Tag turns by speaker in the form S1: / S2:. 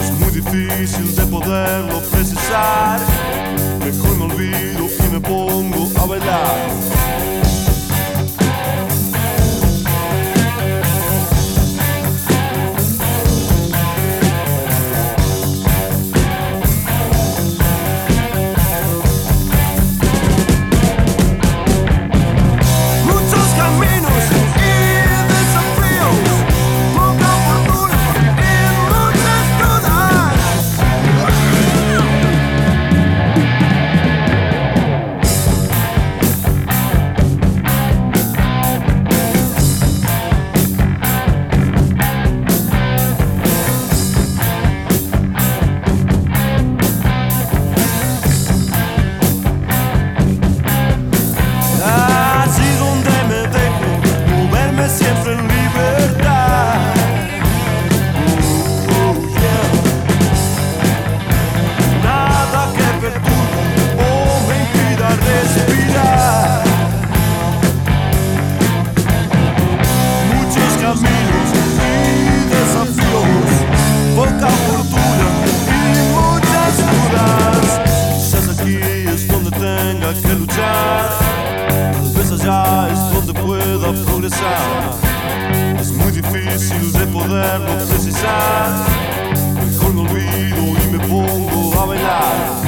S1: Es muy difícil de poderlo precisar. Mejor me olvido y me pongo a bailar. Tal vez allá es donde pueda progresar. Es muy difícil de poderlo precisar. Mejor me olvido y me pongo a bailar.